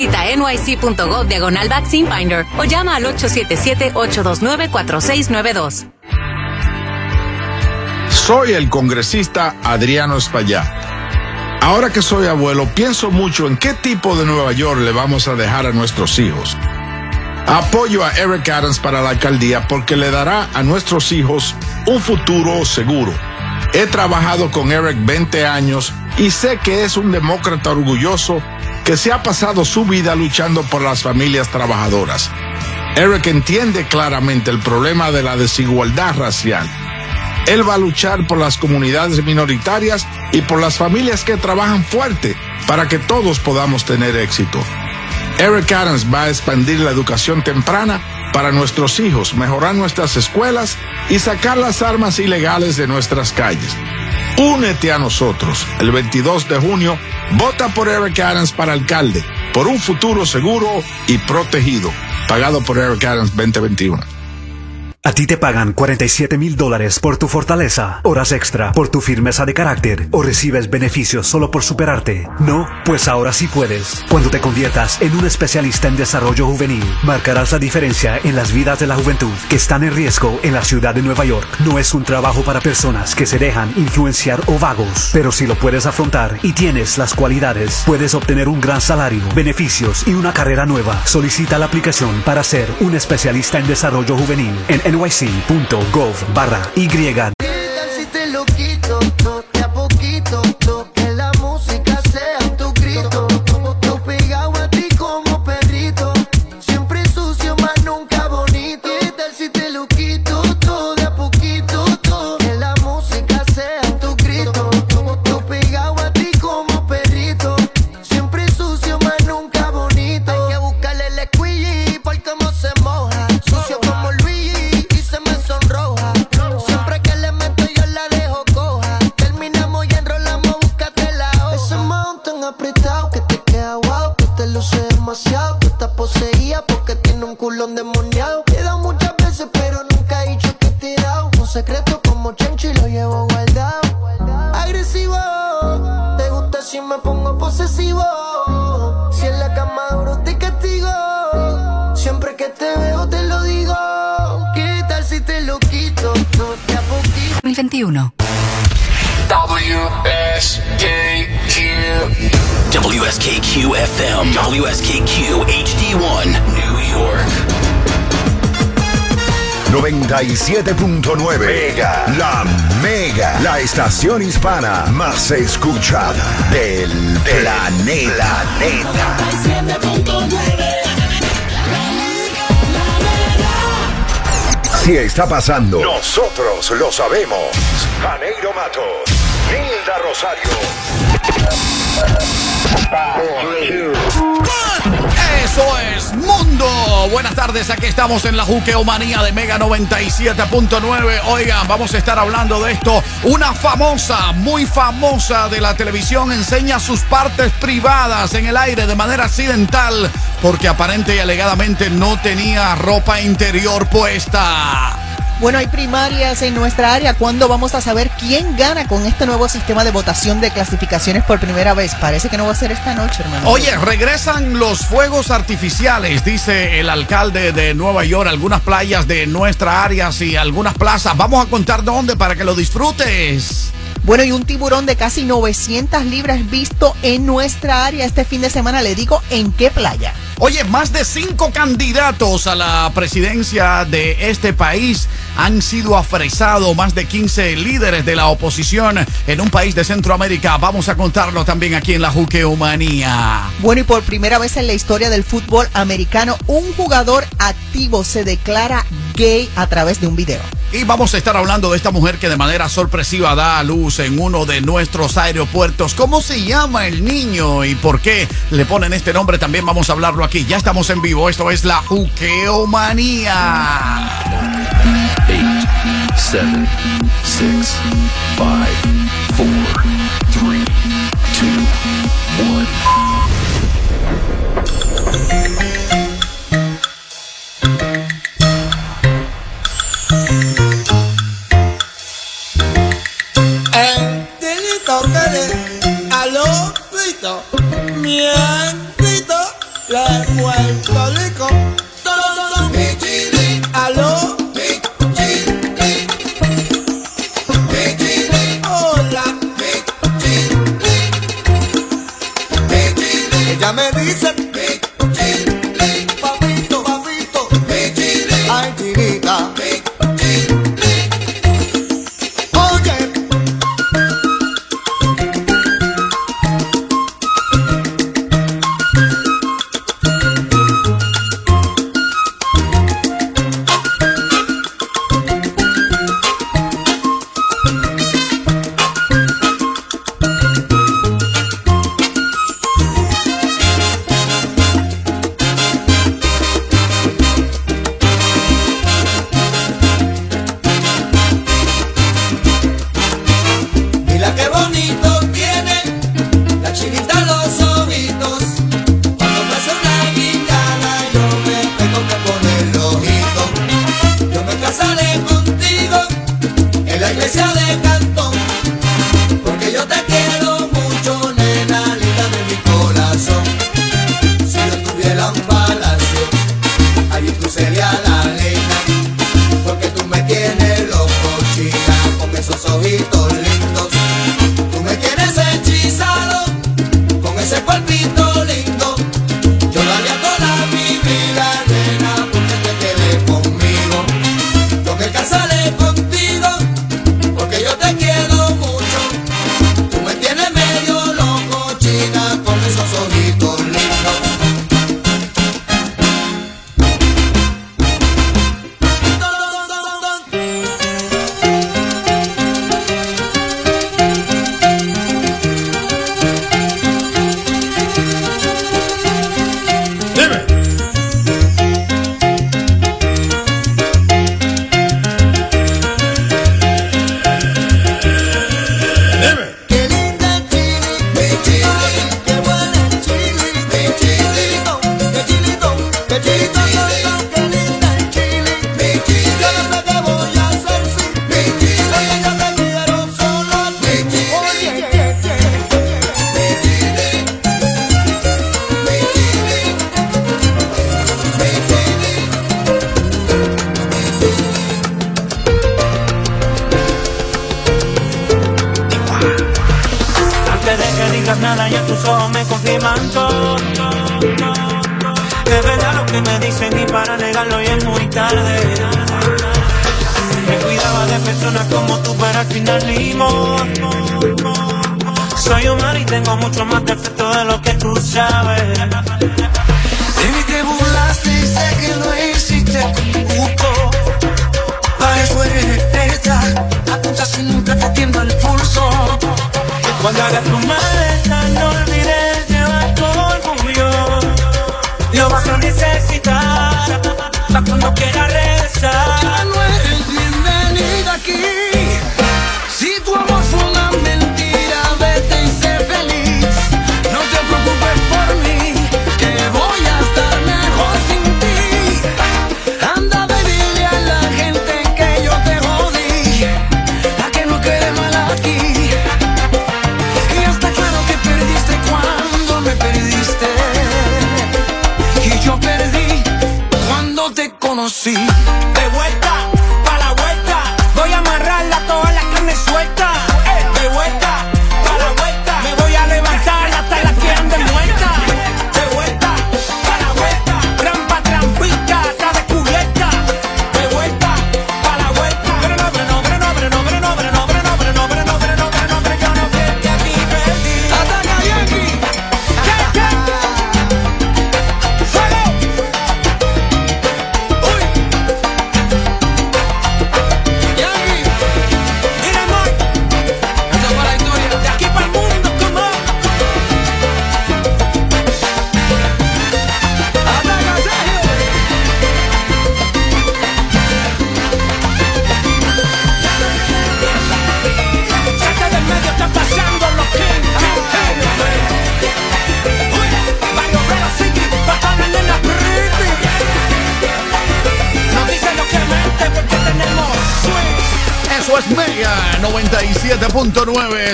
Visita nyc.gov diagonal vaccine finder o llama al 877-829-4692. Soy el congresista Adriano Espaillat. Ahora que soy abuelo, pienso mucho en qué tipo de Nueva York le vamos a dejar a nuestros hijos. Apoyo a Eric Adams para la alcaldía porque le dará a nuestros hijos un futuro seguro. He trabajado con Eric 20 años y sé que es un demócrata orgulloso que se ha pasado su vida luchando por las familias trabajadoras. Eric entiende claramente el problema de la desigualdad racial. Él va a luchar por las comunidades minoritarias y por las familias que trabajan fuerte para que todos podamos tener éxito. Eric Adams va a expandir la educación temprana para nuestros hijos, mejorar nuestras escuelas y sacar las armas ilegales de nuestras calles. Únete a nosotros. El 22 de junio, vota por Eric Adams para alcalde, por un futuro seguro y protegido. Pagado por Eric Adams 2021. A ti te pagan 47 mil dólares por tu fortaleza, horas extra por tu firmeza de carácter o recibes beneficios solo por superarte. No, pues ahora sí puedes. Cuando te conviertas en un especialista en desarrollo juvenil, marcarás la diferencia en las vidas de la juventud que están en riesgo en la ciudad de Nueva York. No es un trabajo para personas que se dejan influenciar o vagos, pero si lo puedes afrontar y tienes las cualidades, puedes obtener un gran salario, beneficios y una carrera nueva. Solicita la aplicación para ser un especialista en desarrollo juvenil en nyc.gov barra Y. estación hispana más escuchada del, planeta. Si está pasando, nosotros lo sabemos. Janeiro Matos, Hilda Rosario. Es Mundo. Buenas tardes, aquí estamos en la Juqueomanía de Mega 97.9. Oigan, vamos a estar hablando de esto. Una famosa, muy famosa de la televisión enseña sus partes privadas en el aire de manera accidental porque aparente y alegadamente no tenía ropa interior puesta. Bueno, hay primarias en nuestra área. ¿Cuándo vamos a saber quién gana con este nuevo sistema de votación de clasificaciones por primera vez? Parece que no va a ser esta noche, hermano. Oye, regresan los fuegos artificiales, dice el alcalde de Nueva York. Algunas playas de nuestra área y algunas plazas. Vamos a contar dónde para que lo disfrutes. Bueno, y un tiburón de casi 900 libras visto en nuestra área este fin de semana. Le digo, ¿en qué playa? Oye, más de cinco candidatos a la presidencia de este país han sido afresados, más de 15 líderes de la oposición en un país de Centroamérica. Vamos a contarlo también aquí en la Juqueomanía. Bueno, y por primera vez en la historia del fútbol americano, un jugador activo se declara gay a través de un video. Y vamos a estar hablando de esta mujer que de manera sorpresiva da a luz en uno de nuestros aeropuertos. ¿Cómo se llama el niño y por qué le ponen este nombre? También vamos a hablarlo aquí. Ya estamos en vivo. Esto es la Juqueomanía. 8, 7, 6, 5, 4, Bye.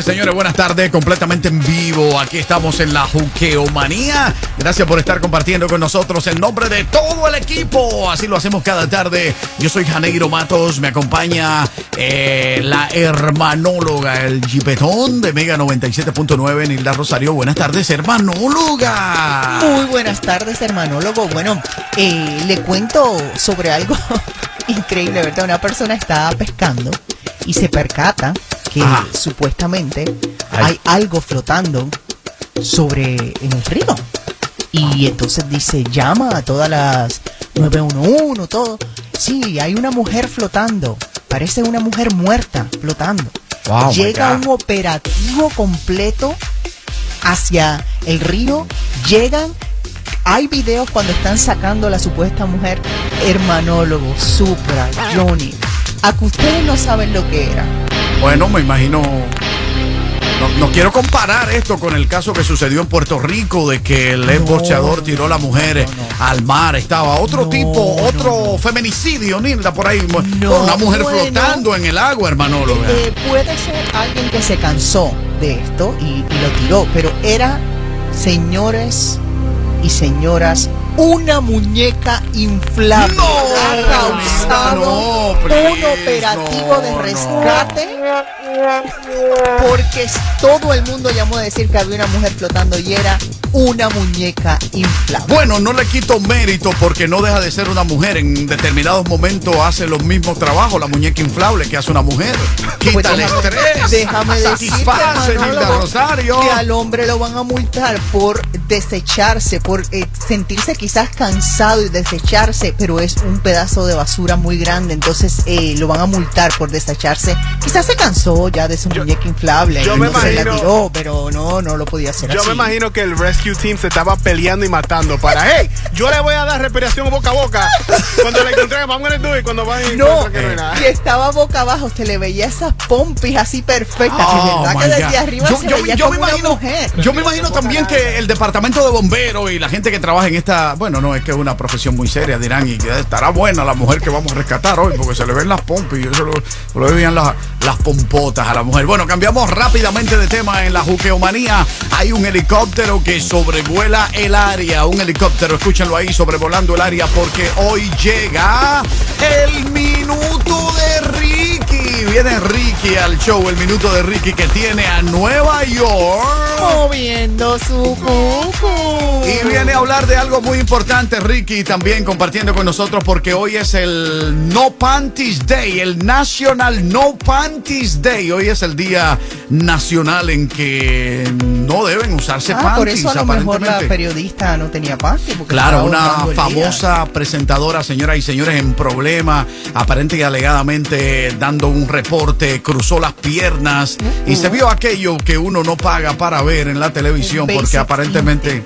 97.9. Señores, buenas tardes. Completamente en vivo. Aquí estamos en la Juqueomanía. Gracias por estar compartiendo con nosotros en nombre de todo el equipo. Así lo hacemos cada tarde. Yo soy Janeiro Matos. Me acompaña eh, la hermanóloga, el jipetón de Mega 97.9, Nilda Rosario. Buenas tardes, hermanóloga. Muy buenas tardes, hermanólogo. Bueno, eh, le cuento sobre algo increíble, ¿verdad? Una persona está pescando y se percata que Ajá. supuestamente Ay. hay algo flotando sobre en el río. Y entonces dice, llama a todas las 911, todo. Sí, hay una mujer flotando. Parece una mujer muerta flotando. Wow, Llega un operativo completo hacia el río. Llegan. Hay videos cuando están sacando a la supuesta mujer. Hermanólogo, Supra, Johnny. A que ustedes no saben lo que era. Bueno, me imagino. No, no quiero comparar esto con el caso que sucedió en Puerto Rico de que el ex No, tiró a la mujer no, al mar. Estaba otro tipo, otro feminicidio, Nilda, por ahí. Una mujer bueno. flotando en el agua, hermanóloga. Eh, puede ser alguien que se cansó de esto y, y lo tiró, pero era, señores y señoras, una muñeca inflable. No, ha causado no, please, un operativo no, de rescate porque todo el mundo llamó a decir que había una mujer flotando y era una muñeca inflable. Bueno, no le quito mérito porque no deja de ser una mujer. En determinados momentos hace los mismos trabajos, la muñeca inflable que hace una mujer. Quita Pues el déjame- estrés. Déjame decirte, Manolo, Rosario. que al hombre lo van a multar por desecharse, por eh, sentirse quizás cansado y desecharse, pero es un pedazo de basura muy grande, entonces eh, lo van a multar por desecharse. Quizás se cansó ya de su muñeca inflable yo y me no se la imagino- tiró, pero no, no lo podía hacer Yo así. me imagino que el rescue team se estaba peleando y matando para, hey, yo le voy a dar respiración boca a boca. Cuando la encontré, vamos a do it, cuando van y No, que no hay nada. y estaba boca abajo, se le veía esas pompis así perfectas, Oh, de verdad que my desde God. arriba yo, se yo- veía yo como me una imagino, mujer. yo me imagino también que el departamento de bomberos y la gente que trabaja en esta, bueno, no es que es una profesión muy seria, dirán, y que estará buena la mujer que vamos a rescatar hoy, porque se le ven las pompas y eso lo, lo veían las, las pompotas a la mujer. Bueno, cambiamos rápidamente de tema en la juqueomanía. Hay un helicóptero que sobrevuela el área, un helicóptero, escúchenlo ahí, sobrevolando el área, porque hoy llega el minuto Ricky. Viene Ricky al show, el minuto de Ricky que tiene a Nueva York. Moviendo su cucu. Y viene a hablar de algo muy importante, Ricky, también compartiendo con nosotros porque hoy es el No Panties Day, el National No Panties Day. Hoy es el día nacional en que no deben usarse Ah, panties, por eso a lo mejor la periodista no tenía porque Claro, una famosa presentadora, señoras y señores, en problema, aparente y alegadamente dando un reporte, cruzó las piernas y se vio aquello que uno no paga para ver en la televisión porque aparentemente...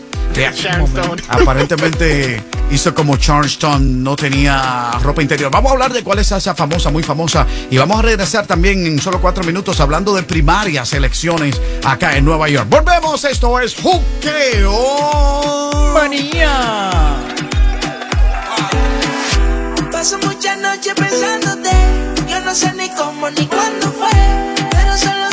Aparentemente hizo como Charleston, no tenía ropa interior. Vamos a hablar de cuál es esa famosa, muy famosa. Y vamos a regresar también en solo cuatro minutos hablando de primarias elecciones acá en Nueva York. Volvemos, esto es Juqueo. Manía. Paso muchas noches pensándote. No sé ni cómo ni cuándo fue. Pero solo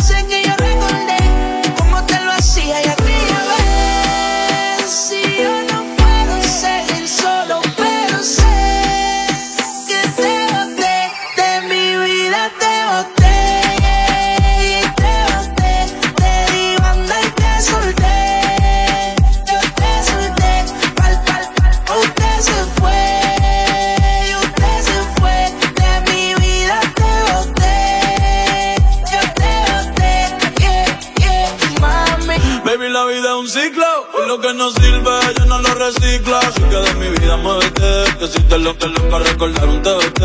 reciclo. Así que de mi vida muévete. Que si te lo que loca recordar un TBT.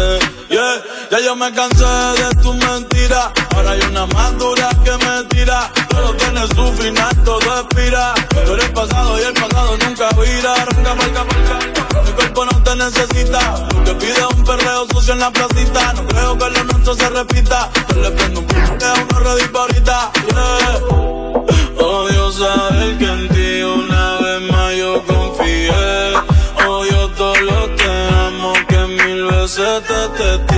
Yeah, ya yo me cansé de tu mentira. Ahora hay una más dura que me tira. Todo tiene su final, todo expira. Tú eres pasado y el pasado nunca vira. Arranca, marca, marca. Mi cuerpo no te necesita. Lo que pide es un perreo sucio en la placita. No creo que lo nuestro se repita. Yo le prendo un p*** a uno ready pa' ahorita. Yeah. Odio saber que en ti una vez más confié. Odio todo lo que amo que mil veces te testé.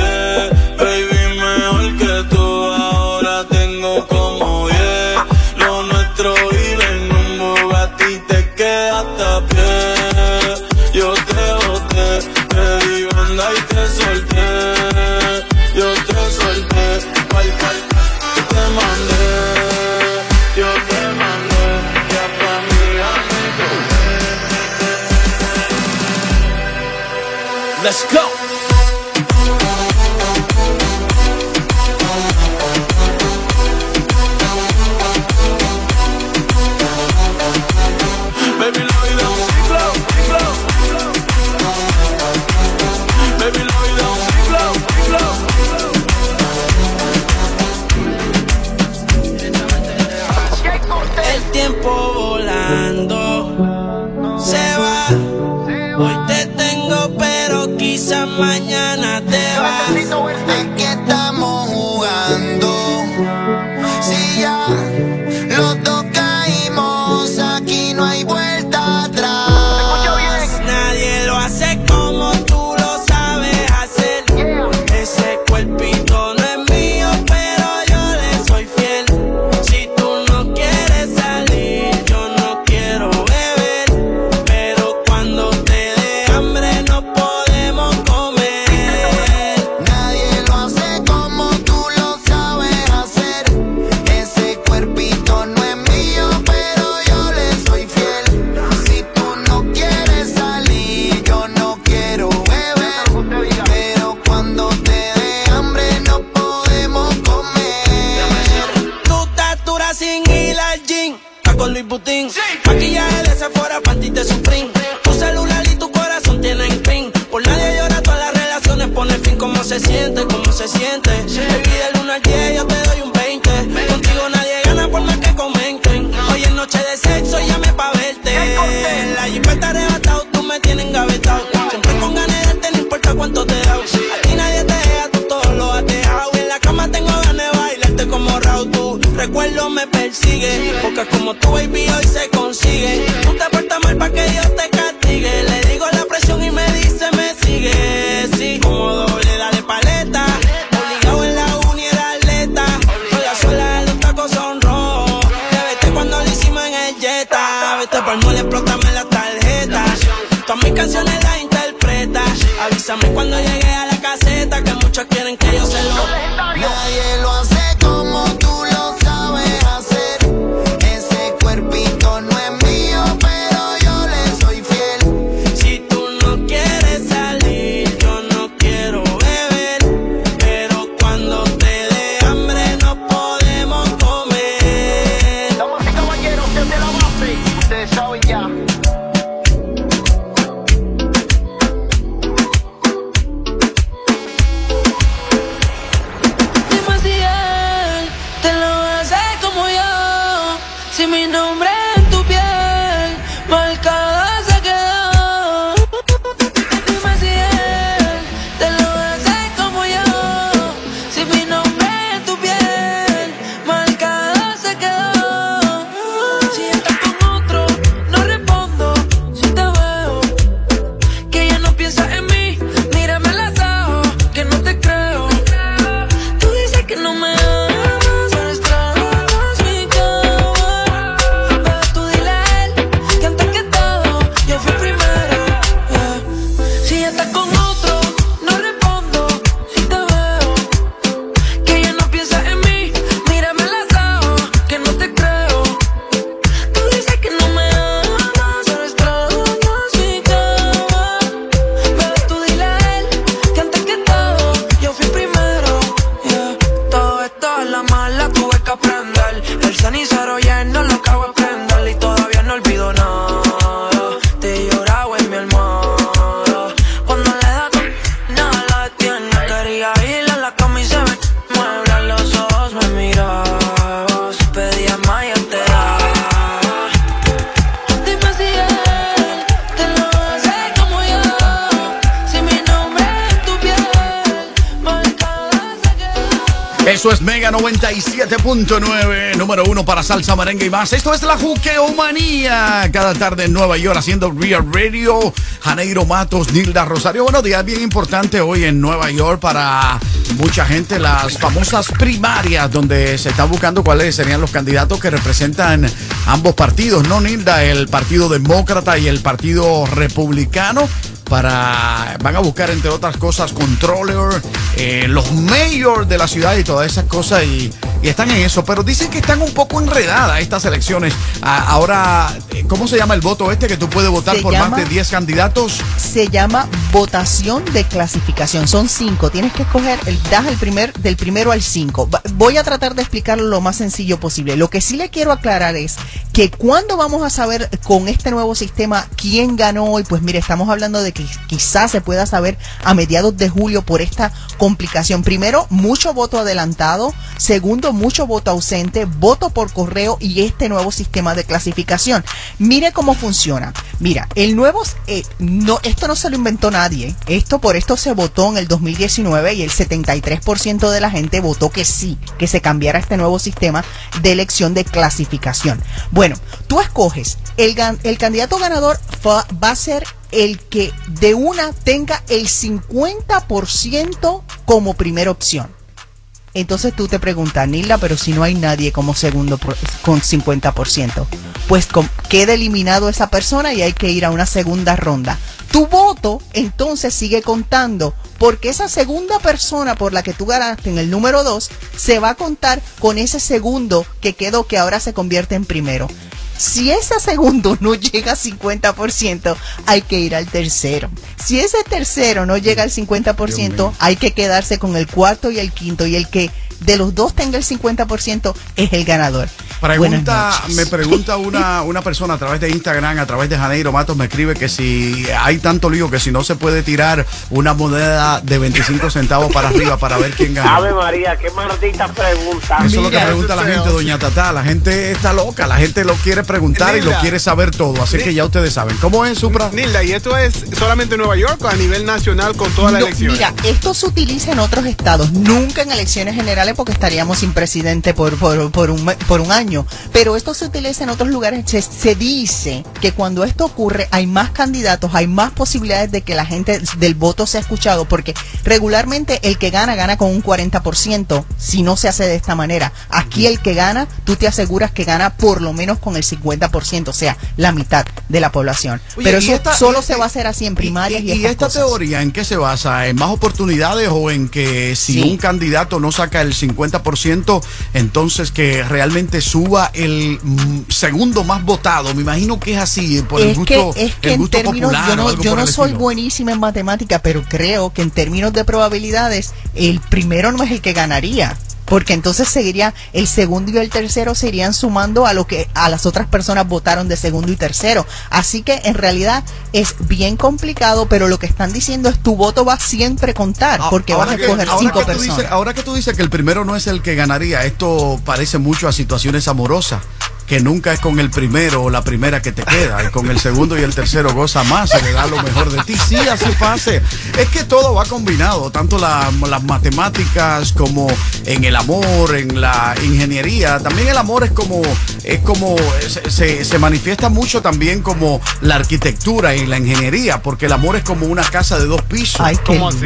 100.9, número uno para salsa, merengue y más. Esto es la Juqueomanía. Cada tarde en Nueva York haciendo Real Radio. Janeiro Matos, Nilda Rosario. Buenos días, bien importante hoy en Nueva York para mucha gente las famosas primarias donde se está buscando cuáles serían los candidatos que representan ambos partidos, ¿no, Nilda? El Partido Demócrata y el Partido Republicano. Para, van a buscar entre otras cosas controller, eh, los mayors de la ciudad y todas esas cosas y, están en eso, pero dicen que están un poco enredadas estas elecciones. Ahora, eh, ¿cómo se llama el voto este que tú puedes votar por más de 10 candidatos? Se llama votación de clasificación, son 5, tienes que escoger el das el primer del primero al cinco. Va- Voy a tratar de explicarlo lo más sencillo posible. Lo que sí le quiero aclarar es que cuando vamos a saber con este nuevo sistema quién ganó y pues mire, estamos hablando de que quizás se pueda saber a mediados de julio por esta complicación. Primero, mucho voto adelantado. Segundo, mucho voto ausente, voto por correo y este nuevo sistema de clasificación. Mire cómo funciona. Mira, el nuevo, eh, no, esto no se lo inventó nadie. Esto por esto se votó en el 2019 y el 73% de la gente votó que sí, que se cambiara este nuevo sistema de elección de clasificación. Bueno, tú escoges, el, el candidato ganador va a ser el que de una tenga el 50% como primera opción. Entonces tú te preguntas, Nilda, pero si no hay nadie como segundo por- con 50%, pues com- queda eliminado esa persona y hay que ir a una segunda ronda. Tu voto entonces sigue contando porque esa segunda persona por la que tú ganaste en el número 2 se va a contar con ese segundo que quedó que ahora se convierte en primero. Si ese segundo no llega al 50%, hay que ir al tercero. Si ese tercero no llega al 50%, hay que quedarse con el cuarto y el quinto. Y el que de los dos tenga el 50% es el ganador. Pregunta, me pregunta una, una persona a través de Instagram, a través de Janeiro Matos, me escribe que si hay tanto lío que si no se puede tirar una moneda de 25 centavos para arriba para ver quién gana. Ave María, qué maldita pregunta. Eso es lo que pregunta la gente, doña Tata. La gente está loca, la gente lo quiere preguntar y lo quiere saber todo. Así que ya ustedes saben. ¿Cómo es, Supra? Nilda, ¿y esto es solamente en Nueva York o a nivel nacional con todas las No, elecciones? Mira, esto se utiliza en otros estados, nunca en elecciones generales porque estaríamos sin presidente por, por, por un, por un año, pero esto se utiliza en otros lugares. Se, se dice que cuando esto ocurre hay más candidatos, hay más posibilidades de que la gente del voto sea escuchado, porque regularmente el que gana gana con un 40% si no se hace de esta manera. Aquí el que gana, tú te aseguras que gana por lo menos con el 50%, o sea, la mitad de la población. Oye, pero y eso esta- solo y- se va a hacer así en primarias y, ¿Y, y estas esta cosas. teoría en qué se basa? ¿En más oportunidades o en que si Sí. un candidato no saca el 50%, entonces que realmente suba el mm, segundo más votado? Me imagino que es así, por el es gusto, que, es que el en términos, popular yo no, yo por no el soy estilo. buenísima en matemática, pero creo que en términos de probabilidades, el primero no es el que ganaría. Porque entonces seguiría el segundo y el tercero se irían sumando a lo que a las otras personas votaron de segundo y tercero. Así que en realidad es bien complicado, pero lo que están diciendo es tu voto va siempre a contar, Ah, porque vas a escoger cinco que personas. dices- ahora que tú dices que el primero no es el que ganaría, esto parece mucho a situaciones amorosas. Que nunca es con el primero o la primera que te queda, y con el segundo y el tercero goza más, se le da lo mejor de ti. Sí, así pase. Es que todo va combinado, tanto la- las matemáticas como en el amor, en la ingeniería. También el amor es como, es como, se, se- manifiesta mucho también como la arquitectura y la ingeniería, porque el amor es como una casa de dos pisos Ay, ¿Cómo así?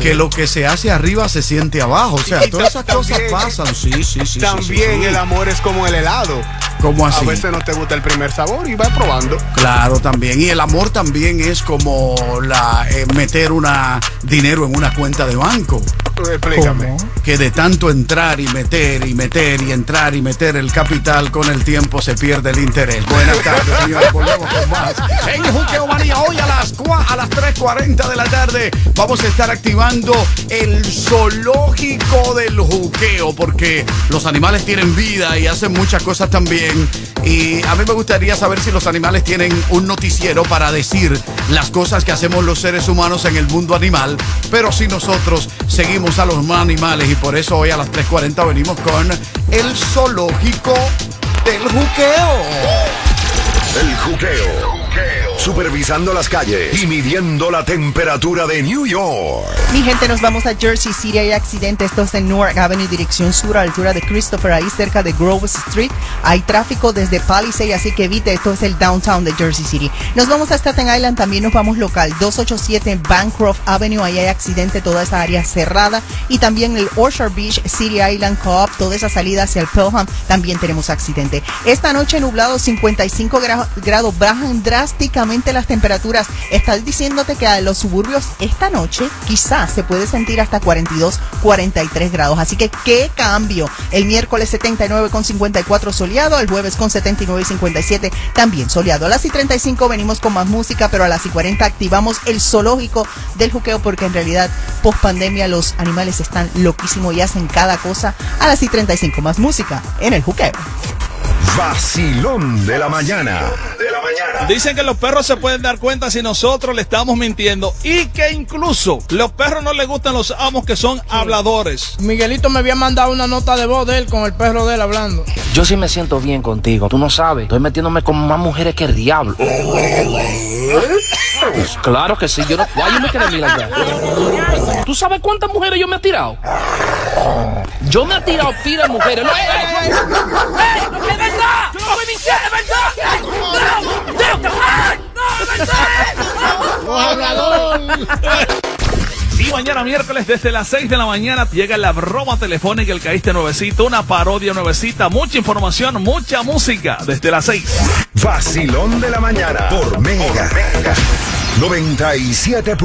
que lo que se hace arriba se siente abajo. O sea, todas esas cosas pasan. Sí, sí, sí. sí, También sí, sí. el amor es como el helado. ¿Cómo así? A veces no te gusta el primer sabor y vas probando. Claro, también. Y el amor también es como la eh, meter una dinero en una cuenta de banco. Explícame. ¿Cómo? Que de tanto entrar y meter y meter y entrar y meter el capital con el tiempo se pierde el interés. Buenas tardes, señores. Volvemos con más. En Juqueo Manía, hoy a las, a las 3.40 de la tarde vamos a estar activando el zoológico del juqueo porque los animales tienen vida y hacen muchas cosas también. Y a mí me gustaría saber si los animales tienen un noticiero para decir las cosas que hacemos los seres humanos en el mundo animal, pero si nosotros seguimos a los animales y por eso hoy a las 3.40 venimos con el zoológico del juqueo. El juqueo. Supervisando las calles y midiendo la temperatura de New York. Mi gente, nos vamos a Jersey City. Hay accidente. Esto es en Newark Avenue, dirección sur, a altura de Christopher, ahí cerca de Grove Street. Hay tráfico desde Palisade, así que evite. Esto es el downtown de Jersey City. Nos vamos a Staten Island. También nos vamos local. 287 Bancroft Avenue. Ahí hay accidente. Toda esa área cerrada. Y también el Orchard Beach, City Island Co-op. Toda esa salida hacia el Pelham. También tenemos accidente. Esta noche nublado, 55 gra- grados. Bajan drásticamente las temperaturas. Están diciéndote que a los suburbios esta noche quizás se puede sentir hasta 42, 43 grados. Así que qué cambio. El miércoles 79 con 54 soleado, el jueves con 79 y 57 también soleado. A las y 35 venimos con más música, pero a las y 40 activamos el zoológico del juqueo porque en realidad post pandemia los animales están loquísimos y hacen cada cosa. A las y 35 más música en el juqueo. Vacilón de la mañana. De la mañana. Dicen que los perros se pueden dar cuenta si nosotros le estamos mintiendo y que incluso los perros no les gustan los amos que son habladores. Miguelito me había mandado una nota de voz de él con el perro de él hablando. Yo sí me siento bien contigo, tú no sabes. Estoy metiéndome con más mujeres que el diablo. Pues claro que sí, yo no. A me like that? ¿Tú sabes cuántas mujeres yo me he tirado? Yo me he tirado pila de mujeres. No, ey, ey, ey. ¡No ¡No! ¡No! ¡Oh, hablador! Y mañana miércoles desde las 6 de la mañana llega la broma telefónica El Caíste Nuevecito, una parodia nuevecita, mucha información, mucha música desde las 6. Vacilón de la mañana por Mega. Por Mega. 97.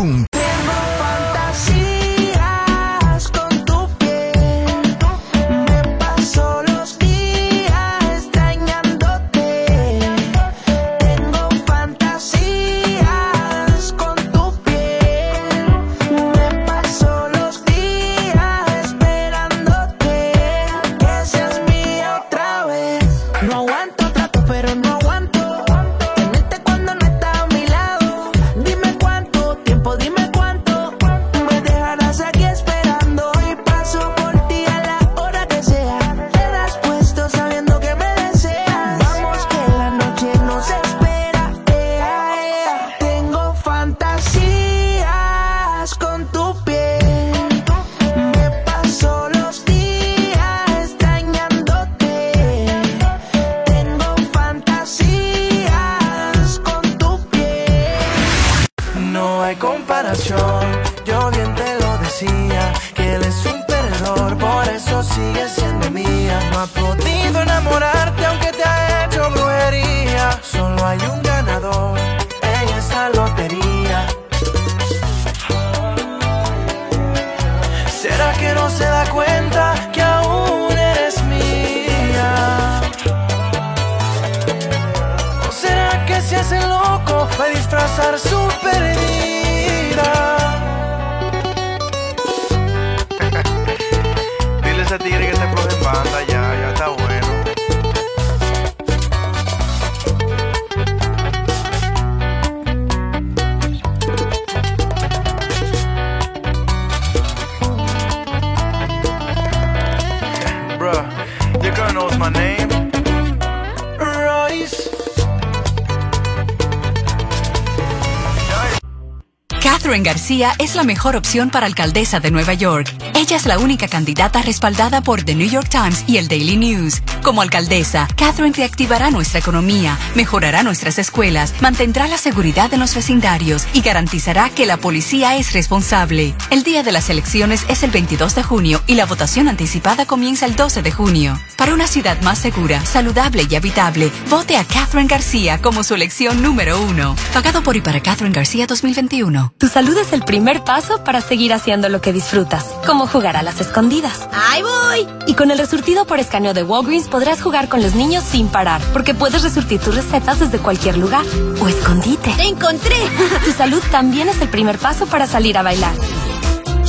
Es la mejor opción para alcaldesa de Nueva York. Ella es la única candidata respaldada por The New York Times y el Daily News. Como alcaldesa, Catherine reactivará nuestra economía, mejorará nuestras escuelas, mantendrá la seguridad en los vecindarios y garantizará que la policía es responsable. El día de las elecciones es el 22 de junio y la votación anticipada comienza el 12 de junio. Para una ciudad más segura, saludable y habitable, vote a Catherine García como su elección número uno. Pagado por y para Catherine García 2021. Tu salud es el primer paso para seguir haciendo lo que disfrutas, como jugar a las escondidas. ¡Ahí voy! Y con el resurtido por escaneo de Walgreens podrás jugar con los niños sin parar, porque puedes resurtir tus recetas desde cualquier lugar o escondite. ¡Te encontré! Tu salud también es el primer paso para salir a bailar.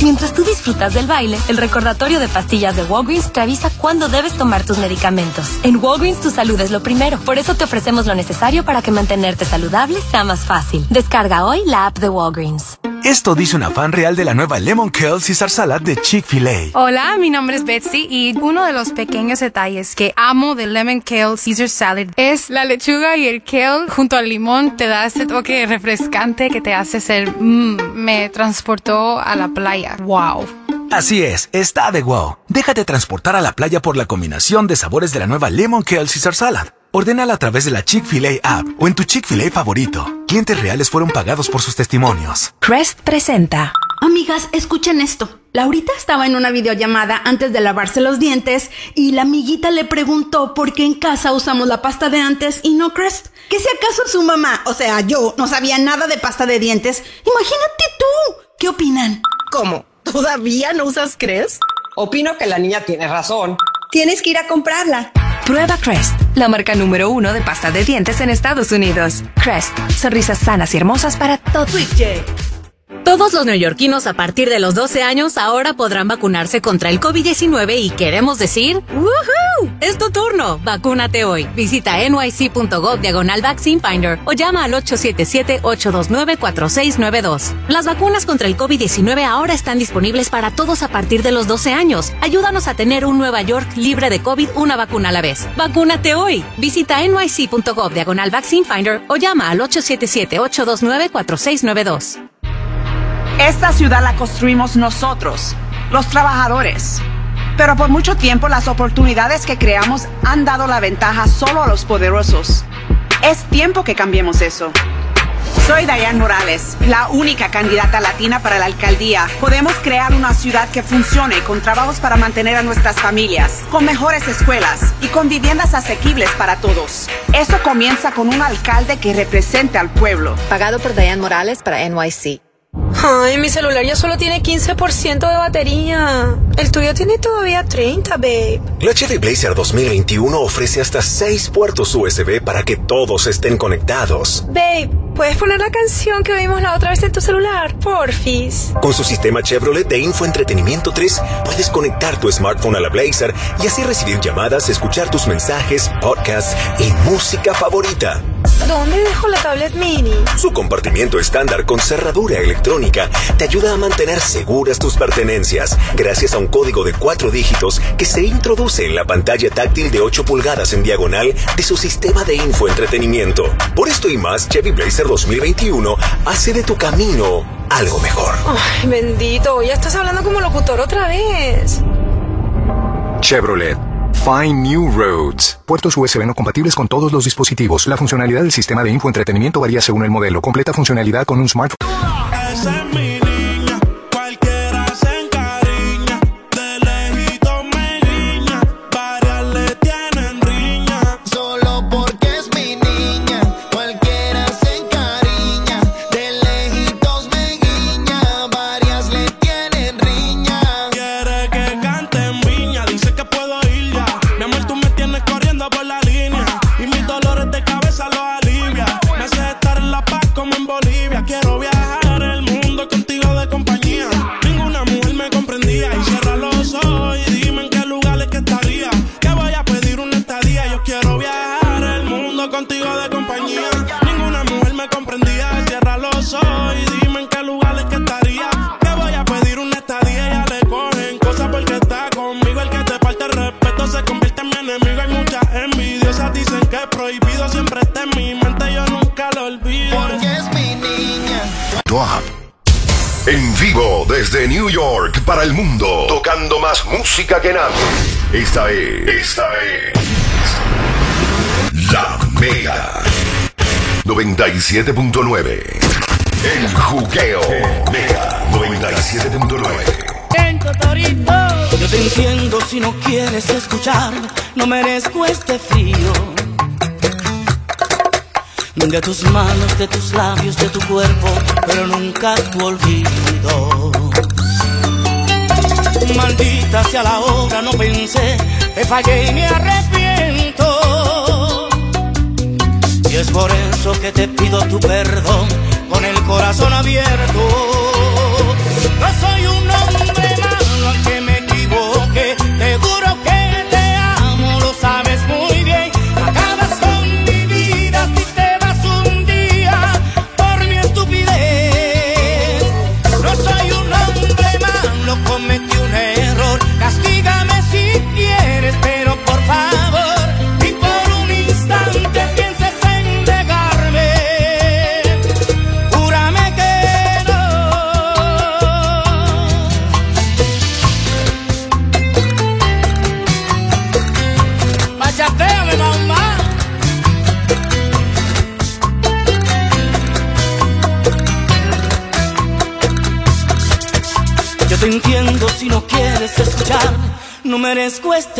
Mientras tú disfrutas del baile, el recordatorio de pastillas de Walgreens te avisa cuándo debes tomar tus medicamentos. En Walgreens tu salud es lo primero, por eso te ofrecemos lo necesario para que mantenerte saludable sea más fácil. Descarga hoy la app de Walgreens. Esto dice una fan real de la nueva Lemon Kale Caesar Salad de Chick-fil-A. Hola, mi nombre es Betsy y uno de los pequeños detalles que amo del Lemon Kale Caesar Salad es la lechuga y el kale junto al limón te da ese toque refrescante que te hace ser mmm, me transportó a la playa. Wow. Así es, está de wow. Déjate transportar a la playa por la combinación de sabores de la nueva Lemon Kale Caesar Salad. Ordénala a través de la Chick-fil-A app o en tu Chick-fil-A favorito. Clientes reales fueron pagados por sus testimonios. Crest presenta. Amigas, escuchen esto. Laurita estaba en una videollamada antes de lavarse los dientes y la amiguita le preguntó por qué en casa usamos la pasta de antes y no Crest. Que si acaso su mamá, o sea, yo, no sabía nada de pasta de dientes. Imagínate tú. ¿Qué opinan? ¿Cómo? ¿Todavía no usas Crest? Opino que la niña tiene razón. Tienes que ir a comprarla. Prueba Crest, la marca número uno de pasta de dientes en Estados Unidos. Crest, sonrisas sanas y hermosas para todos. Todos los neoyorquinos a partir de los 12 años ahora podrán vacunarse contra el COVID-19 y queremos decir, ¡Woohoo! Es tu turno. Vacúnate hoy. Visita nyc.gov diagonal vaccine finder o llama al 877-829-4692. Las vacunas contra el COVID-19 ahora están disponibles para todos a partir de los 12 años. Ayúdanos a tener un Nueva York libre de COVID una vacuna a la vez. Vacúnate hoy. Visita nyc.gov diagonal vaccine finder o llama al 877-829-4692. Esta ciudad la construimos nosotros, los trabajadores. Pero por mucho tiempo las oportunidades que creamos han dado la ventaja solo a los poderosos. Es tiempo que cambiemos eso. Soy Diane Morales, la única candidata latina para la alcaldía. Podemos crear una ciudad que funcione con trabajos para mantener a nuestras familias, con mejores escuelas y con viviendas asequibles para todos. Eso comienza con un alcalde que represente al pueblo. Pagado por Diane Morales para NYC. Ay, mi celular ya solo tiene 15% de batería. El tuyo tiene todavía 30, babe. La Chevy Blazer 2021 ofrece hasta 6 puertos USB para que todos estén conectados. Babe, ¿puedes poner la canción que oímos la otra vez en tu celular? Porfis. Con su sistema Chevrolet de Infoentretenimiento 3, puedes conectar tu smartphone a la Blazer y así recibir llamadas, escuchar tus mensajes, podcasts y música favorita. ¿Dónde dejo la tablet mini? Su compartimiento estándar con cerradura electrónica te ayuda a mantener seguras tus pertenencias gracias a un código de cuatro dígitos que se introduce en la pantalla táctil de 8 pulgadas en diagonal de su sistema de infoentretenimiento. Por esto y más, Chevy Blazer 2021 hace de tu camino algo mejor. Ay, bendito, ya estás hablando como locutor otra vez. Chevrolet. Find New Roads. Puertos USB no compatibles con todos los dispositivos. La funcionalidad del sistema de infoentretenimiento varía según el modelo. Completa funcionalidad con un smartphone. Esta es. Esta es. La Mega. 97.9. El juqueo. Mega 97.9. Yo te entiendo si no quieres escuchar, no merezco este frío. De tus manos, de tus labios, de tu cuerpo, pero nunca tu olvido. Maldita sea la hora, no pensé, te fallé y me arrepiento. Y es por eso que te pido tu perdón con el corazón abierto.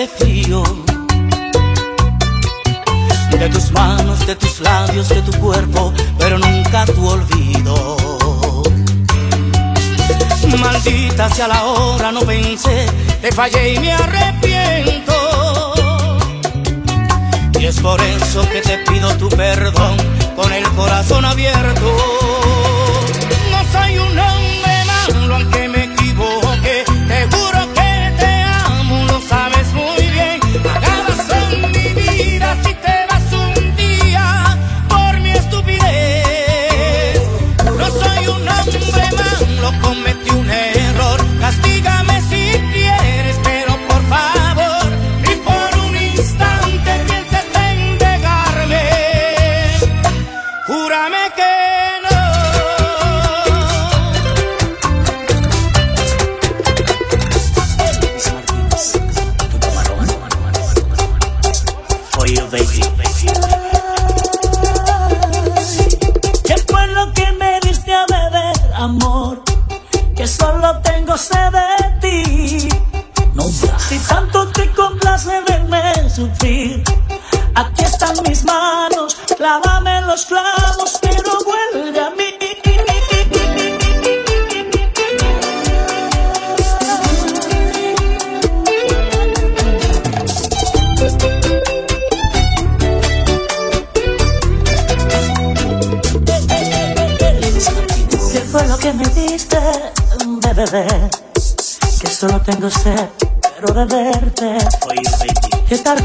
Frío. De tus manos, de tus labios, de tu cuerpo, pero nunca tu olvido. Maldita sea la hora, no pensé, te fallé y me arrepiento. Y es por eso que te pido tu perdón con el corazón abierto. No soy un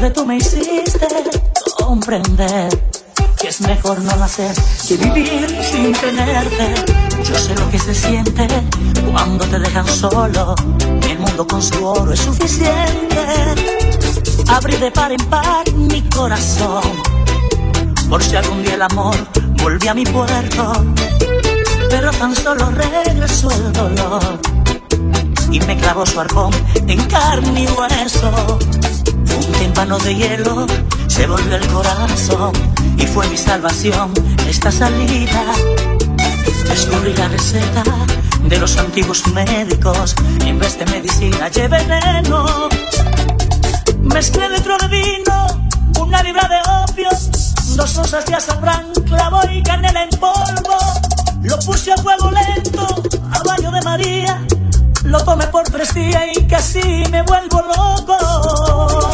Tarde tú me hiciste comprender que es mejor no nacer que vivir sin tenerte. Yo sé lo que se siente cuando te dejan solo. El mundo con su oro es suficiente. Abrí de par en par mi corazón. Por si algún día el amor volvió a mi puerto pero tan solo regresó el dolor y me clavó su arpón en carne y hueso. Un tímpano de hielo se volvió el corazón y fue mi salvación esta salida. Descubrí la receta de los antiguos médicos en vez de medicina llevé veneno. Mezclé litro de vino, una libra de opio, dos onzas de azafrán, clavo y canela en polvo. Lo puse a fuego lento, a baño de María. Lo tomé por tres días y casi me vuelvo loco.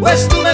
Pues tú me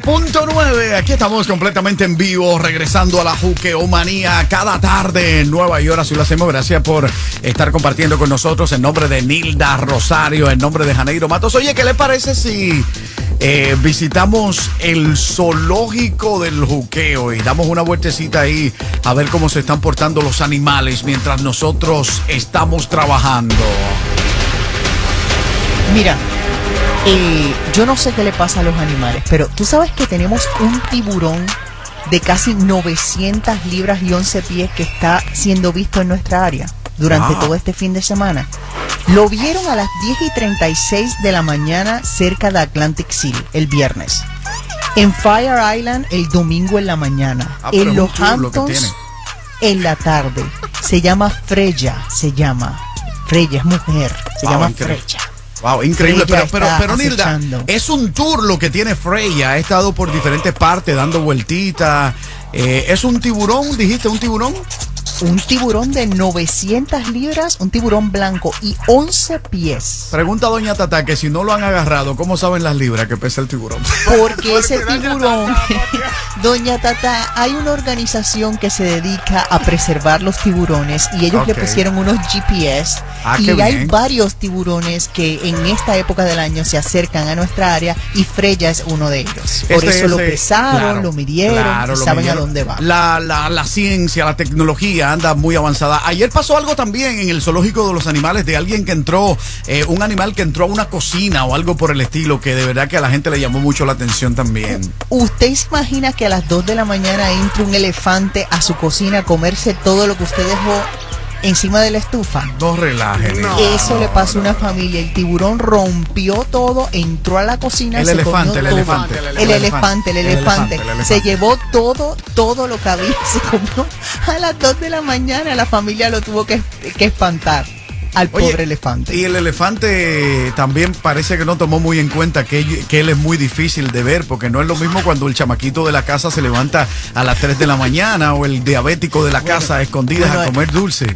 97.9. Aquí estamos completamente en vivo, regresando a la Juqueomanía cada tarde en Nueva York. Así lo hacemos. Gracias por estar compartiendo con nosotros en nombre de Nilda Rosario, en nombre de Janeiro Matos. Oye, ¿qué le parece si eh, visitamos el zoológico del Juqueo y damos una vueltecita ahí a ver cómo se están portando los animales mientras nosotros estamos trabajando? Mira, eh, yo no sé qué le pasa a los animales, pero tú sabes que tenemos un tiburón de casi 900 libras y 11 pies que está siendo visto en nuestra área durante Wow. todo este fin de semana. Lo vieron a las 10 y 36 de la mañana cerca de Atlantic City el viernes. En Fire Island el domingo en la mañana. Ah, en los Hamptons en la tarde. Se llama Freya, se llama. Freya es mujer, se Wow, llama. Freya. Wow, increíble. Freya Pero, pero, pero Nilda, es un tour lo que tiene Freya. Ha estado por diferentes partes dando vueltitas. Eh, es un tiburón, dijiste, un tiburón. Un tiburón de 900 libras, un tiburón blanco y 11 pies. Pregunta a Doña Tata que si no lo han agarrado, ¿cómo saben las libras que pesa el tiburón? Porque ese tiburón, Doña Tata, hay una organización que se dedica a preservar los tiburones y ellos le pusieron unos GPS Ah, y hay bien. varios tiburones que en esta época del año se acercan a nuestra área y Freya es uno de ellos. Por Este eso lo es, pesaron, claro, lo midieron claro, y lo saben midieron. a dónde va. La, la, la ciencia, la tecnología anda muy avanzada. Ayer pasó algo también en el zoológico de los animales de alguien que entró, eh, un animal que entró a una cocina o algo por el estilo, que de verdad que a la gente le llamó mucho la atención también. ¿Usted se imagina que a las 2 de la mañana entre un elefante a su cocina a comerse todo lo que usted dejó encima de la estufa? No relajen. Eso le pasó a una familia. El tiburón rompió todo, entró a la cocina. El se elefante, comió el todo. elefante, el El elefante, el el elefante. elefante, el elefante. Se llevó todo, todo lo que había. Se comió a las 2 de la mañana. La familia lo tuvo que, que espantar al Oye, pobre elefante. Y el elefante también parece que no tomó muy en cuenta que, que él es muy difícil de ver, porque no es lo mismo cuando el chamaquito de la casa se levanta a las 3 de la mañana o el diabético de la casa a escondidas bueno, a comer dulce.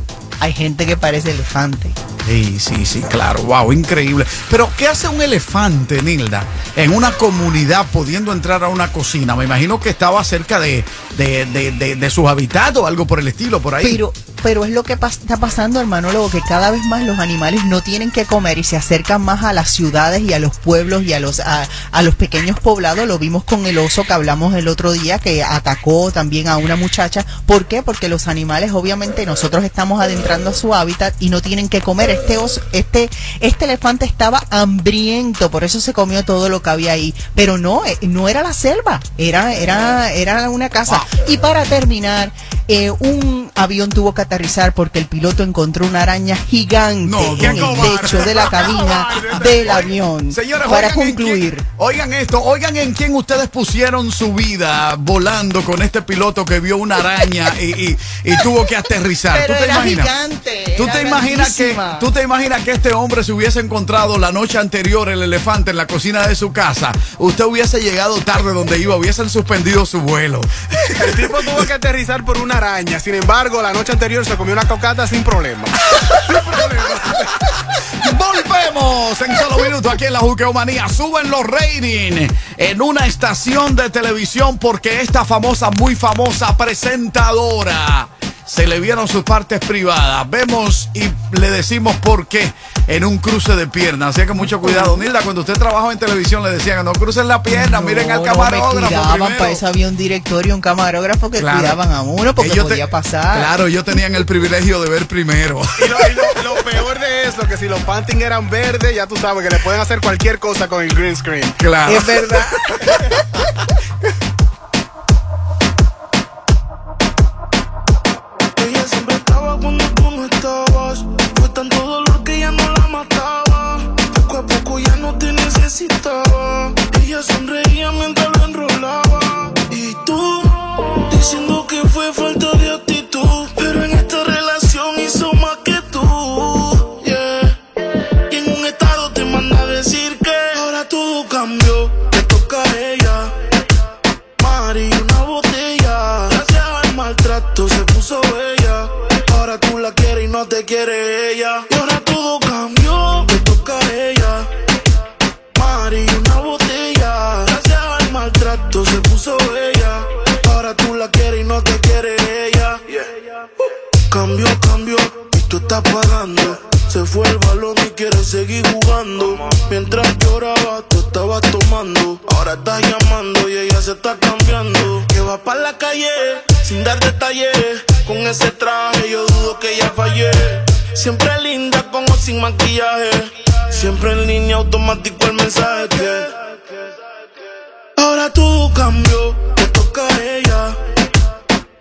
Hay gente que parece elefante. Sí, sí, sí, claro, wow, increíble. Pero, ¿qué hace un elefante, Nilda, en una comunidad pudiendo entrar a una cocina? Me imagino que estaba cerca de, de, de, de- de sus hábitats o algo por el estilo, por ahí. Pero, pero es lo que pas- está pasando, hermanólogo, que cada vez más los animales no tienen que comer y se acercan más a las ciudades y a los pueblos y a los a, a los pequeños poblados. Lo vimos con el oso que hablamos el otro día que atacó también a una muchacha. ¿Por qué? Porque los animales, obviamente, nosotros estamos adentrando a su hábitat y no tienen que comer. Este oso, este, este elefante estaba hambriento, por eso se comió todo lo que había ahí. Pero no, eh, no era la selva, era, era, era una casa. Y para terminar, eh, un avión tuvo que aterrizar porque el piloto encontró una araña gigante en el techo de la cabina del avión. Señores, para concluir. quién- oigan esto, oigan en quién ustedes pusieron su vida volando con este piloto que vio una araña y, y- y tuvo que aterrizar. Pero ¿Tú te era imaginas? gigante, ¿Tú te imaginas que tú te imaginas que este hombre se hubiese encontrado la noche anterior el elefante en la cocina de su casa? Usted hubiese llegado tarde donde iba, hubiesen suspendido su vuelo. El tipo tuvo que aterrizar por una araña. Sin embargo, la noche anterior se comió una cocata sin problema. Volvemos en solo minutos aquí en la Juqueomanía. Suben los ratings en una estación de televisión porque esta famosa, muy famosa presentadora se le vieron sus partes privadas. Vemos y le decimos por qué en un cruce de piernas. Así que mucho cuidado. Nilda, cuando usted trabajaba en televisión le decían no crucen la pierna, miren al No, no, me camarógrafo. cuidaban, primero". para eso había un directorio, un camarógrafo que Claro. cuidaban a uno porque Ellos te- podía pasar. Claro, ellos tenían el privilegio de ver primero. Y lo, y lo- lo peor de eso, que si los panting eran verdes, ya tú sabes que le pueden hacer cualquier cosa con el green screen. Claro. Es verdad. estabas. Fue tanto dolor que ya no la mataba. Poco a poco ya no te necesitaba. Ella sonreía mientras lo enrolaba. Y tú, diciendo automático el mensaje. Ahora todo cambió, te toca a ella.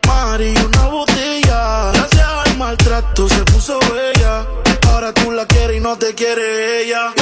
Mari, una botella. Gracias al maltrato se puso bella. Ahora tú la quieres y no te quiere ella.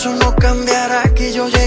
Eso no cambiará que yo llegué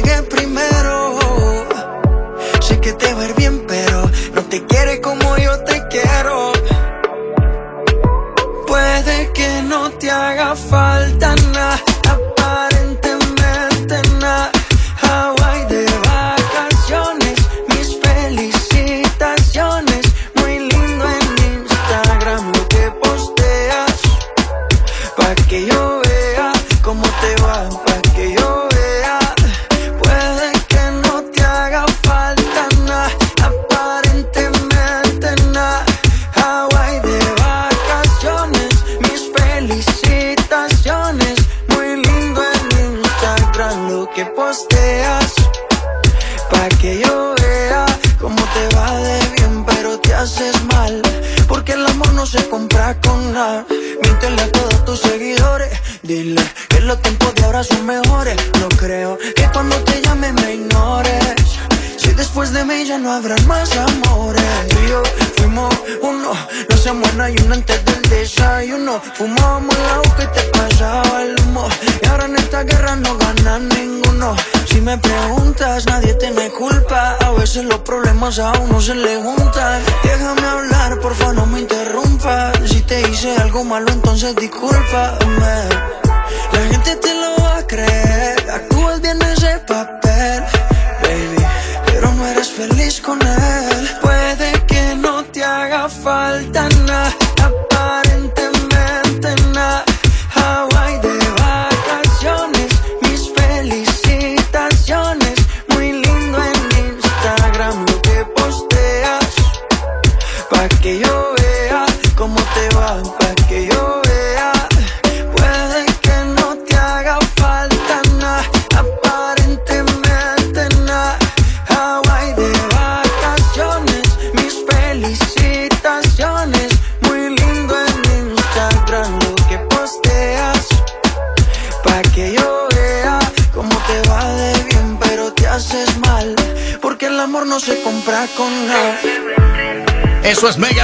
a uno se le juntan. Déjame hablar, porfa, no me interrumpas. Si te hice algo malo, entonces discúlpame.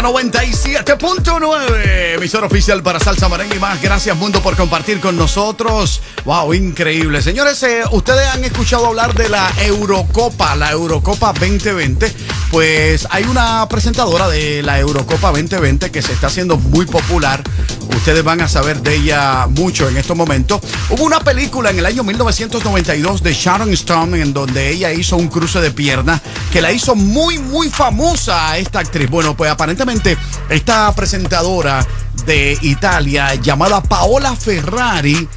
Mega 97.9, emisor oficial para Salsa Merengue y más. Gracias, mundo, por compartir con nosotros. Wow, increíble. Señores, eh, ustedes han escuchado hablar de la Eurocopa, la Eurocopa 2020. Pues hay una presentadora de la Eurocopa 2020 que se está haciendo muy popular. Ustedes van a saber de ella mucho en estos momentos. Hubo una película en el año 1992 de Sharon Stone en donde ella hizo un cruce de piernas que la hizo muy, muy famosa a esta actriz. Bueno, pues aparentemente esta presentadora de Italia llamada Paola Ferrari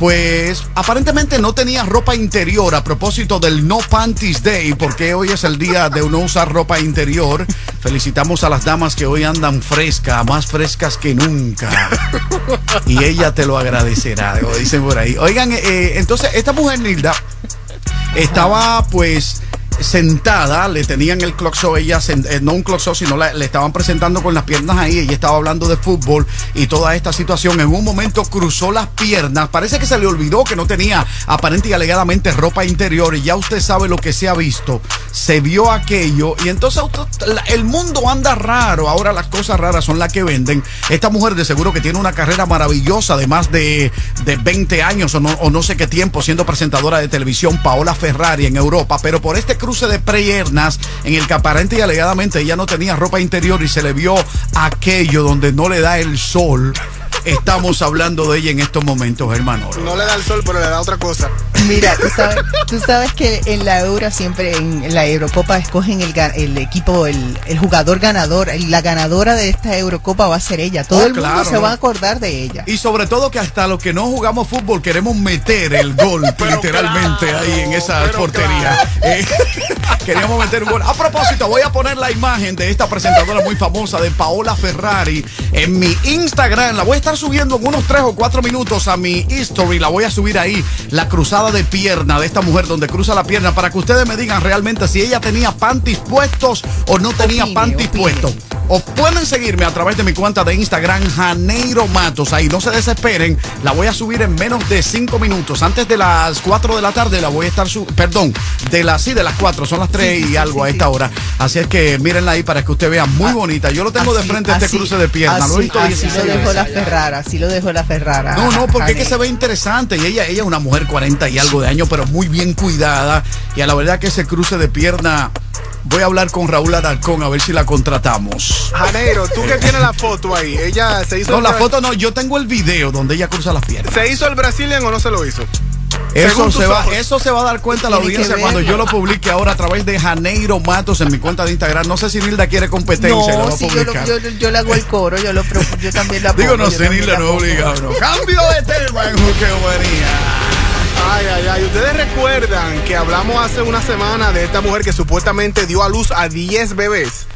pues aparentemente no tenía ropa interior a propósito del No Panties Day, porque hoy es el día de no usar ropa interior. Felicitamos a las damas que hoy andan frescas, más frescas que nunca. Y ella te lo agradecerá, dicen por ahí. Oigan, eh, entonces esta mujer Nilda estaba pues sentada, le tenían el clock show, ella, eh, no un clock show, sino le estaban presentando con las piernas ahí, ella estaba hablando de fútbol y toda esta situación. En un momento cruzó las piernas, parece que se le olvidó que no tenía aparente y alegadamente ropa interior y ya usted sabe lo que se ha visto. Se vio aquello y entonces el mundo anda raro, ahora las cosas raras son las que venden. Esta mujer de seguro que tiene una carrera maravillosa de más de, de 20 años o no, o no sé qué tiempo siendo presentadora de televisión, Paola Ferrari en Europa, pero por este cruce cruce de piernas en el que aparente y alegadamente ella no tenía ropa interior y se le vio aquello donde no le da el sol. Estamos hablando de ella en estos momentos, hermano. No le da el sol, pero le da otra cosa. Mira, tú sabes, tú sabes que en la Euro siempre, en la Eurocopa, escogen el, el equipo, el, el jugador ganador. La ganadora de esta Eurocopa va a ser ella. Todo Oh, el mundo claro, se ¿no? va a acordar de ella. Y sobre todo que hasta los que no jugamos fútbol queremos meter el gol literalmente ahí en esa portería. Eh, queríamos meter un gol. A propósito, voy a poner la imagen de esta presentadora muy famosa de Paola Ferrari en mi Instagram. La voy a estar subiendo en unos 3 o 4 minutos a mi history. La voy a subir ahí, la cruzada de pierna de esta mujer donde cruza la pierna para que ustedes me digan realmente si ella tenía panties puestos o no tenía Opine, panties opine. puestos. O pueden seguirme a través de mi cuenta de Instagram, Janeiro Matos. Ahí no se desesperen. La voy a subir en menos de 5 minutos. Antes de las 4 de la tarde la voy a estar su Perdón, de las sí, de las 4. Son las 3 y algo a esta hora. Así es que mírenla ahí para que usted vea. Muy bonita. Yo lo tengo de frente a este así- cruce de pierna. lo he visto así 16 lo dejó la Ferrara, así lo dejó la Ferrara. No, no, porque es que se ve interesante y ella, ella es una mujer 40 y algo de años, pero muy bien cuidada. Y a la verdad que ese cruce de pierna, voy a hablar con Raúl Alarcón a ver si la contratamos. Janeiro, tú que tienes la foto ahí, ella se hizo. No, el la foto no, yo tengo el video donde ella cruza las piernas. ¿Se hizo el Brazilian o no se lo hizo? Eso se, va, eso se va a dar cuenta la audiencia cuando yo lo publique ahora a través de Janeiro Matos en mi cuenta de Instagram. No sé si Nilda quiere competencia No, a sí, yo, lo- publicar. yo, yo le hago el coro, yo, lo, yo también la Digo, pongo, no sé, Nilda no obligado. No. Cambio de tema en. Ay, ay, ay. Ustedes recuerdan que hablamos hace una semana de esta mujer que supuestamente dio a luz a 10 bebés.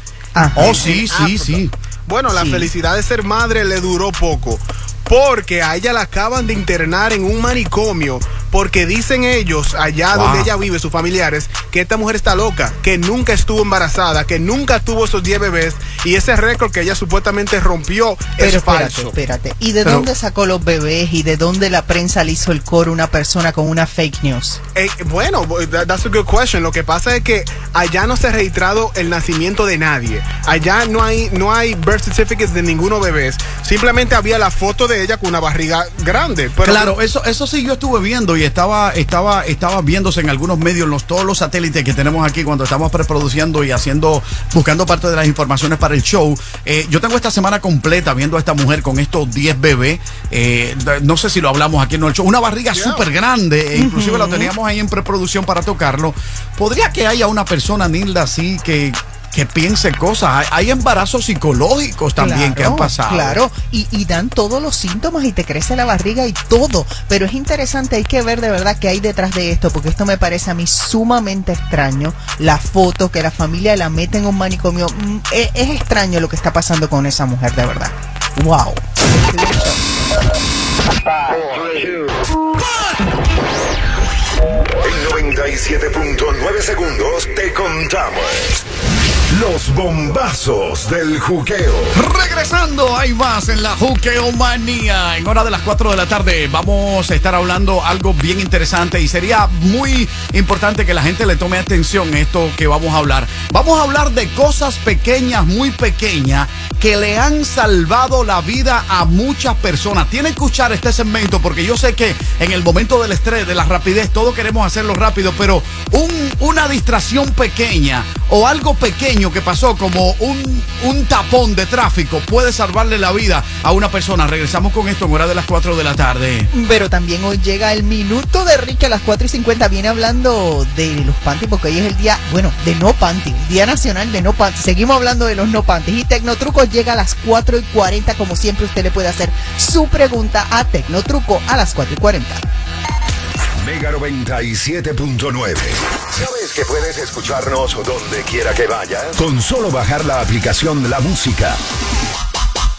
Oh, sí, sí, sí. Bueno, la felicidad de ser madre le duró poco. Porque a ella la acaban de internar en un manicomio. Porque dicen ellos, allá Wow. donde ella vive, sus familiares, que esta mujer está loca, que nunca estuvo embarazada, que nunca tuvo esos 10 bebés. Y ese récord que ella supuestamente rompió Pero es espérate, falso. espérate. ¿Y de Pero- dónde sacó los bebés y de dónde la prensa le hizo el coro a una persona con una fake news? Eh, bueno, that- that's a good question. Lo que pasa es que allá no se ha registrado el nacimiento de nadie. Allá no hay no hay birth certificates de ninguno bebés. Simplemente había la foto de ella con una barriga grande. Pero claro, eso, eso sí yo estuve viendo y estaba, estaba, estaba viéndose en algunos medios, los, todos los satélites que tenemos aquí cuando estamos preproduciendo y haciendo, buscando parte de las informaciones para el show. Eh, yo tengo esta semana completa viendo a esta mujer con estos 10 bebés. Eh, no sé si lo hablamos aquí en el show. Una barriga súper grande, e inclusive la teníamos ahí en preproducción para tocarlo. ¿Podría que haya una persona, Nilda, así que que piense cosas. Hay, hay embarazos psicológicos también que han pasado. Claro, y, y dan todos los síntomas y te crece la barriga y todo. Pero es interesante, hay que ver de verdad qué hay detrás de esto, porque esto me parece a mí sumamente extraño. La foto, que la familia la mete en un manicomio. mm, Es, es extraño lo que está pasando con esa mujer, de verdad. ¡Wow! En 97.9 segundos te contamos los bombazos del juqueo. Regresando, hay más en la Juqueomanía. En hora de las 4 de la tarde vamos a estar hablando algo bien interesante y sería muy importante que la gente le tome atención esto que vamos a hablar. Vamos a hablar de cosas pequeñas, muy pequeñas, que le han salvado la vida a muchas personas. Tienen que escuchar este segmento porque yo sé que en el momento del estrés, de la rapidez, todos queremos hacerlo rápido, pero un- una distracción pequeña o algo pequeño que pasó como un, un tapón de tráfico puede salvarle la vida a una persona. Regresamos con esto en hora de las 4 de la tarde. Pero también hoy llega el minuto de Ricky a las 4 y 50. Viene hablando de los panties, porque hoy es el día, bueno, de no panties, Día Nacional de no panties. Seguimos hablando de los no panties. Y Tecnotruco llega a las 4 y 40. Como siempre, usted le puede hacer su pregunta a Tecnotruco a las 4 y 40. Mega 97.9. ¿Sabes que puedes escucharnos donde quiera que vayas? Con solo bajar la aplicación La Música.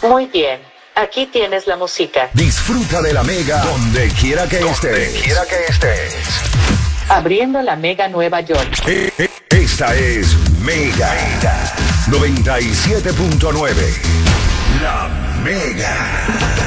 Muy bien, aquí tienes la música. Disfruta de la Mega donde quiera que estés. quiera que estés. Abriendo la Mega Nueva York. Eh, eh, Esta es Mega 97.9. La Mega.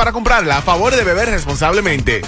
para comprarla. A favor de beber responsablemente.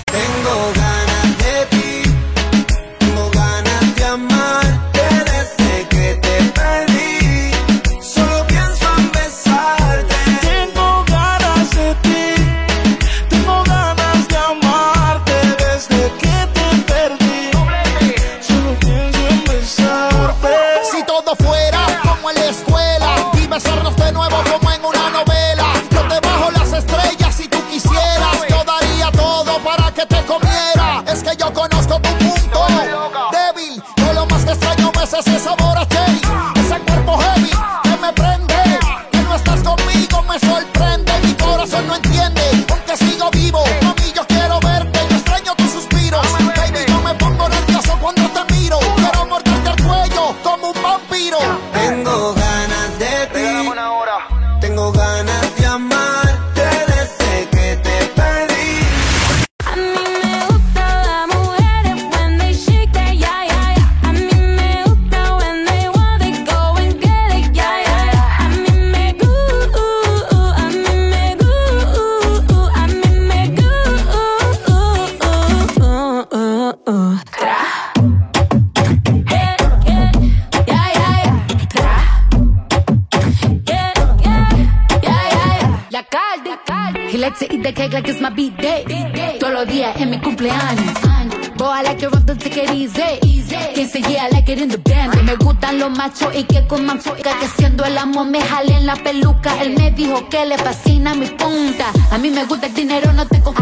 Y que con manfuca. Que siendo el amo me jalen la peluca. Él me dijo que le fascina mi punta. A mí me gusta el dinero, no te confunda. I like girls